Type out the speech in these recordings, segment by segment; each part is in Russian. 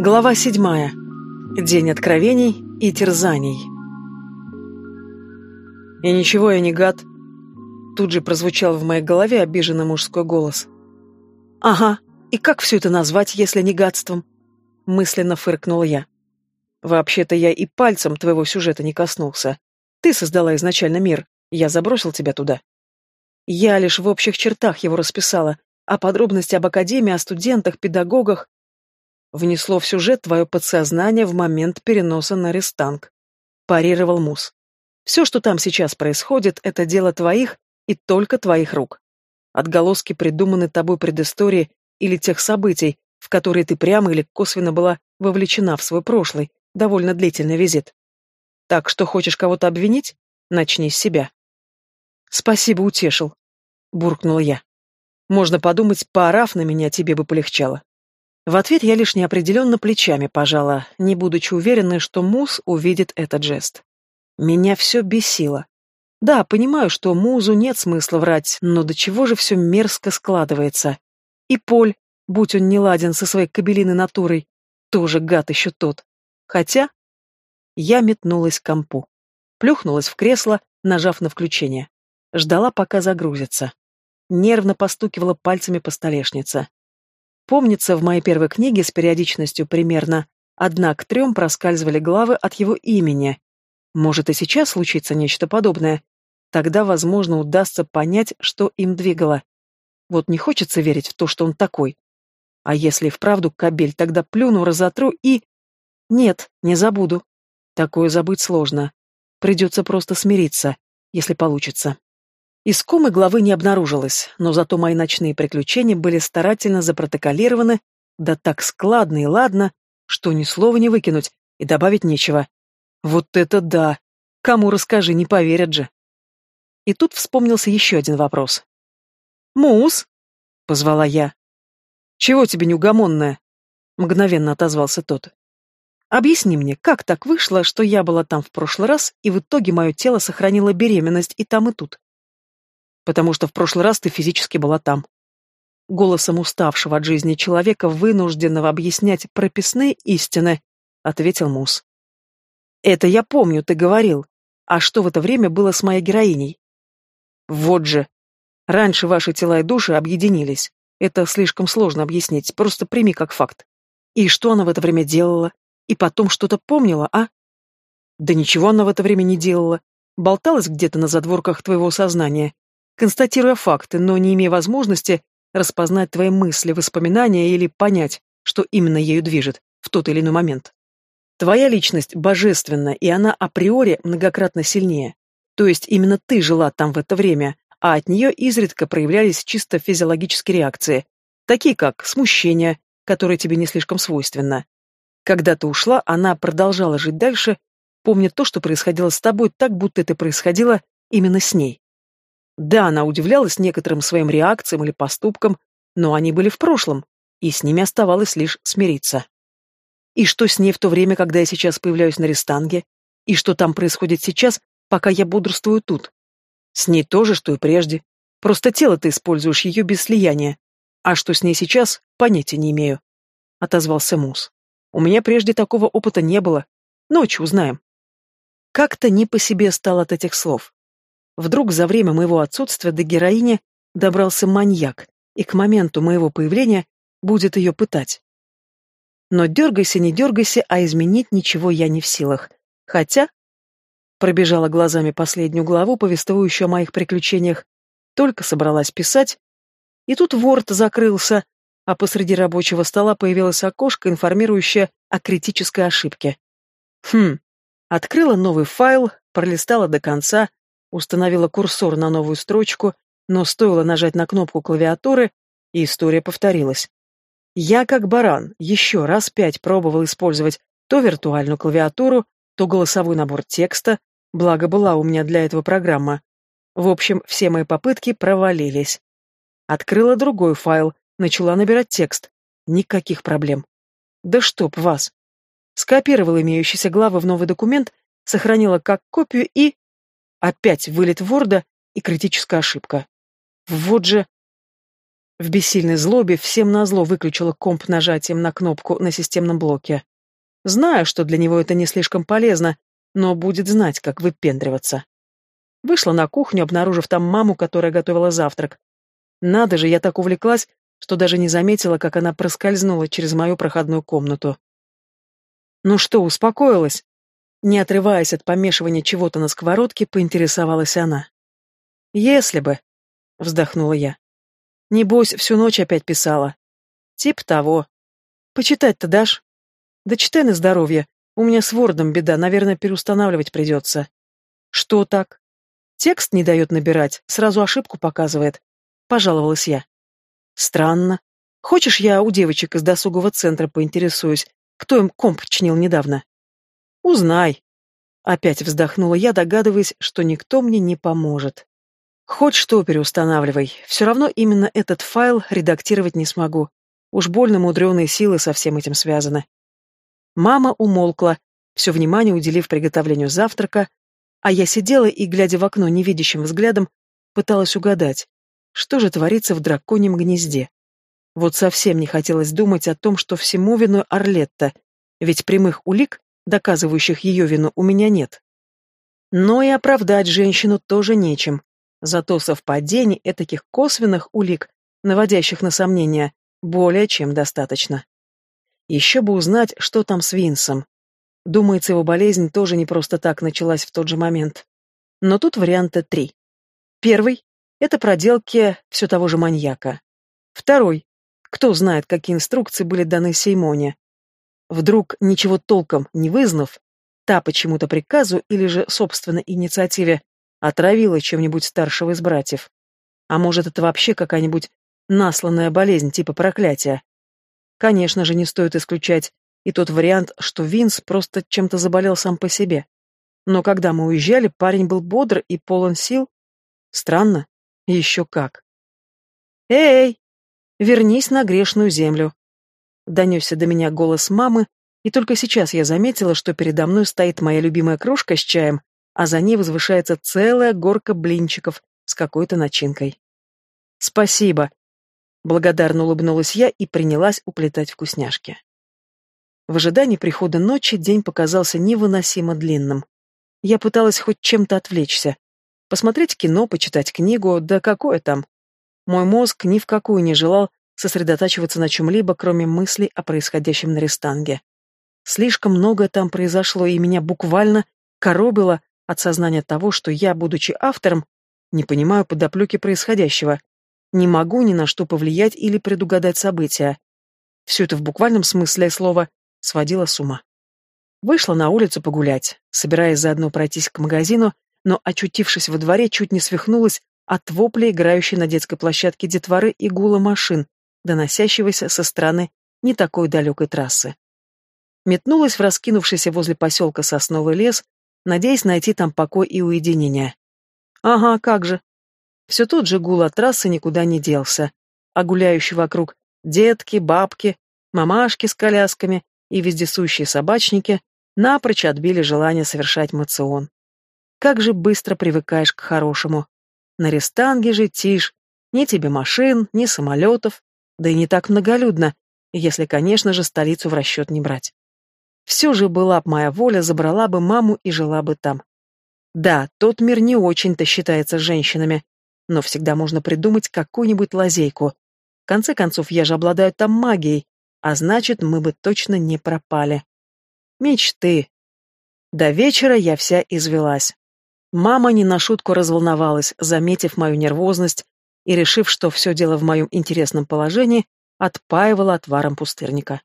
Глава седьмая. День откровений и терзаний. «И ничего я не гад», — тут же прозвучал в моей голове обиженный мужской голос. «Ага, и как все это назвать, если не гадством?» — мысленно фыркнул я. «Вообще-то я и пальцем твоего сюжета не коснулся. Ты создала изначально мир, я забросил тебя туда. Я лишь в общих чертах его расписала, а подробности об академии, о студентах, педагогах внесло в сюжет твое подсознание в момент переноса на рестанг. Парировал Мус. Все, что там сейчас происходит, это дело твоих и только твоих рук. Отголоски придуманы тобой предыстории или тех событий, в которые ты прямо или косвенно была вовлечена в свой прошлый, довольно длительный визит. Так что хочешь кого-то обвинить? Начни с себя. Спасибо, утешил, буркнула я. Можно подумать, поорав на меня, тебе бы полегчало. В ответ я лишь неопределенно плечами пожала, не будучи уверенной, что Муз увидит этот жест. Меня все бесило. Да, понимаю, что Музу нет смысла врать, но до чего же все мерзко складывается. И Поль, будь он не ладен со своей кабелиной натурой, тоже гад еще тот. Хотя... Я метнулась к компу. Плюхнулась в кресло, нажав на включение. Ждала, пока загрузится. Нервно постукивала пальцами по столешнице. Помнится, в моей первой книге с периодичностью примерно одна к трем проскальзывали главы от его имени. Может, и сейчас случится нечто подобное. Тогда, возможно, удастся понять, что им двигало. Вот не хочется верить в то, что он такой. А если вправду кабель, тогда плюну, разотру и... Нет, не забуду. Такое забыть сложно. Придется просто смириться, если получится. Искомой главы не обнаружилось, но зато мои ночные приключения были старательно запротоколированы, да так складно и ладно, что ни слова не выкинуть и добавить нечего. Вот это да! Кому расскажи, не поверят же. И тут вспомнился еще один вопрос. «Мус?» — позвала я. «Чего тебе неугомонная?» — мгновенно отозвался тот. «Объясни мне, как так вышло, что я была там в прошлый раз, и в итоге мое тело сохранило беременность и там, и тут?» Потому что в прошлый раз ты физически была там. Голосом уставшего от жизни человека, вынужденного объяснять прописные истины, ответил Мус. Это я помню, ты говорил. А что в это время было с моей героиней? Вот же. Раньше ваши тела и души объединились. Это слишком сложно объяснить, просто прими как факт. И что она в это время делала? И потом что-то помнила, а? Да ничего она в это время не делала. Болталась где-то на задворках твоего сознания, констатируя факты, но не имея возможности распознать твои мысли, воспоминания или понять, что именно ею движет в тот или иной момент. Твоя личность божественна, и она априори многократно сильнее. То есть именно ты жила там в это время, а от нее изредка проявлялись чисто физиологические реакции, такие как смущение, которое тебе не слишком свойственно. Когда ты ушла, она продолжала жить дальше, помня то, что происходило с тобой, так будто это происходило именно с ней. Да, она удивлялась некоторым своим реакциям или поступкам, но они были в прошлом, и с ними оставалось лишь смириться. И что с ней в то время, когда я сейчас появляюсь на рестанге? И что там происходит сейчас, пока я бодрствую тут? С ней то же, что и прежде. Просто тело ты используешь ее без слияния. А что с ней сейчас, понятия не имею. Отозвался Мус. У меня прежде такого опыта не было. Ночью узнаем. Как-то не по себе стал от этих слов. Вдруг за время моего отсутствия до героини добрался маньяк, и к моменту моего появления будет ее пытать. Но дергайся, не дергайся, а изменить ничего я не в силах. Хотя... Пробежала глазами последнюю главу, повествующую о моих приключениях, только собралась писать, и тут ворд закрылся, а посреди рабочего стола появилось окошко, информирующее о критической ошибке. Хм, открыла новый файл, пролистала до конца, Установила курсор на новую строчку, но стоило нажать на кнопку клавиатуры, и история повторилась. Я, как баран, еще раз пять пробовал использовать то виртуальную клавиатуру, то голосовой набор текста, благо была у меня для этого программа. В общем, все мои попытки провалились. Открыла другой файл, начала набирать текст. Никаких проблем. Да чтоб вас. Скопировала имеющиеся главы в новый документ, сохранила как копию и... Опять вылет Ворда и критическая ошибка. Вот же... В бессильной злобе всем назло выключила комп нажатием на кнопку на системном блоке. Знаю, что для него это не слишком полезно, но будет знать, как выпендриваться. Вышла на кухню, обнаружив там маму, которая готовила завтрак. Надо же, я так увлеклась, что даже не заметила, как она проскользнула через мою проходную комнату. «Ну что, успокоилась?» Не отрываясь от помешивания чего-то на сковородке, поинтересовалась она. «Если бы», — вздохнула я. Небось, всю ночь опять писала. Тип того. Почитать-то дашь? Да читай на здоровье. У меня с Вордом беда, наверное, переустанавливать придется. Что так? Текст не дает набирать, сразу ошибку показывает. Пожаловалась я. Странно. Хочешь, я у девочек из досугового центра поинтересуюсь, кто им комп чинил недавно? Узнай. Опять вздохнула я, догадываясь, что никто мне не поможет. Хоть что переустанавливай, все равно именно этот файл редактировать не смогу. Уж больно мудреные силы со всем этим связаны. Мама умолкла, все внимание уделив приготовлению завтрака, а я сидела и, глядя в окно невидящим взглядом, пыталась угадать, что же творится в драконьем гнезде. Вот совсем не хотелось думать о том, что всему виной Орлетта, ведь прямых улик, доказывающих ее вину, у меня нет. Но и оправдать женщину тоже нечем. Зато совпадений этаких косвенных улик, наводящих на сомнения, более чем достаточно. Еще бы узнать, что там с Винсом. Думается, его болезнь тоже не просто так началась в тот же момент. Но тут варианта три. Первый — это проделки все того же маньяка. Второй — кто знает, какие инструкции были даны Сеймоне. Вдруг, ничего толком не вызнав, та почему-то приказу или же собственной инициативе Отравила чем-нибудь старшего из братьев. А может, это вообще какая-нибудь насланная болезнь типа проклятия? Конечно же, не стоит исключать и тот вариант, что Винс просто чем-то заболел сам по себе. Но когда мы уезжали, парень был бодр и полон сил. Странно. Еще как. «Эй! Вернись на грешную землю!» Донесся до меня голос мамы, и только сейчас я заметила, что передо мной стоит моя любимая кружка с чаем, а за ней возвышается целая горка блинчиков с какой-то начинкой. «Спасибо», — благодарно улыбнулась я и принялась уплетать вкусняшки. В ожидании прихода ночи день показался невыносимо длинным. Я пыталась хоть чем-то отвлечься. Посмотреть кино, почитать книгу, да какое там. Мой мозг ни в какую не желал сосредотачиваться на чем-либо, кроме мыслей о происходящем на Рестанге. Слишком многое там произошло, и меня буквально коробило от сознания того, что я, будучи автором, не понимаю подоплеки происходящего, не могу ни на что повлиять или предугадать события. Все это в буквальном смысле слова сводило с ума. Вышла на улицу погулять, собираясь заодно пройтись к магазину, но, очутившись во дворе, чуть не свихнулась от вопля, играющей на детской площадке детворы и гула машин, доносящегося со стороны не такой далекой трассы. Метнулась в раскинувшийся возле поселка сосновый лес, надеясь найти там покой и уединение. Ага, как же. Все тот же гул от трассы никуда не делся, а гуляющие вокруг детки, бабки, мамашки с колясками и вездесущие собачники напрочь отбили желание совершать мацион. Как же быстро привыкаешь к хорошему. На рестанге же тишь, ни тебе машин, ни самолетов, да и не так многолюдно, если, конечно же, столицу в расчет не брать. Все же была б моя воля, забрала бы маму и жила бы там. Да, тот мир не очень-то считается женщинами, но всегда можно придумать какую-нибудь лазейку. В конце концов, я же обладаю там магией, а значит, мы бы точно не пропали. Мечты. До вечера я вся извелась. Мама не на шутку разволновалась, заметив мою нервозность и решив, что все дело в моем интересном положении, отпаивала отваром пустырника.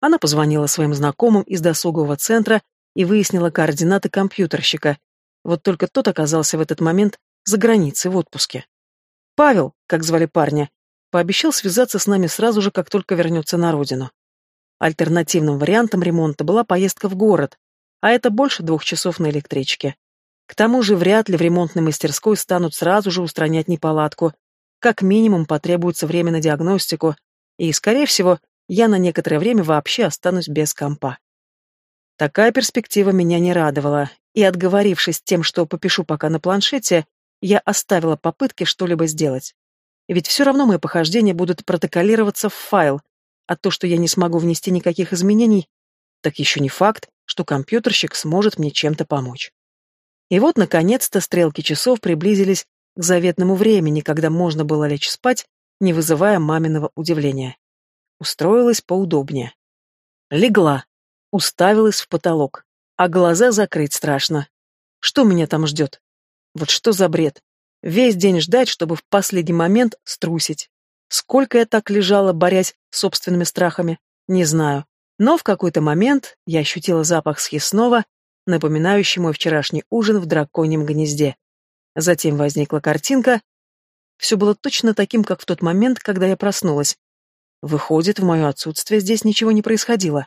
Она позвонила своим знакомым из досугового центра и выяснила координаты компьютерщика. Вот только тот оказался в этот момент за границей в отпуске. Павел, как звали парня, пообещал связаться с нами сразу же, как только вернется на родину. Альтернативным вариантом ремонта была поездка в город, а это больше двух часов на электричке. К тому же вряд ли в ремонтной мастерской станут сразу же устранять неполадку. Как минимум потребуется время на диагностику, и, скорее всего, я на некоторое время вообще останусь без компа. Такая перспектива меня не радовала, и, отговорившись тем, что попишу пока на планшете, я оставила попытки что-либо сделать. Ведь все равно мои похождения будут протоколироваться в файл, а то, что я не смогу внести никаких изменений, так еще не факт, что компьютерщик сможет мне чем-то помочь. И вот, наконец-то, стрелки часов приблизились к заветному времени, когда можно было лечь спать, не вызывая маминого удивления. Устроилась поудобнее. Легла, уставилась в потолок, а глаза закрыть страшно. Что меня там ждет? Вот что за бред? Весь день ждать, чтобы в последний момент струсить. Сколько я так лежала, борясь с собственными страхами, не знаю. Но в какой-то момент я ощутила запах съестного, напоминающий мой вчерашний ужин в драконьем гнезде. Затем возникла картинка. Все было точно таким, как в тот момент, когда я проснулась. Выходит, в мое отсутствие здесь ничего не происходило.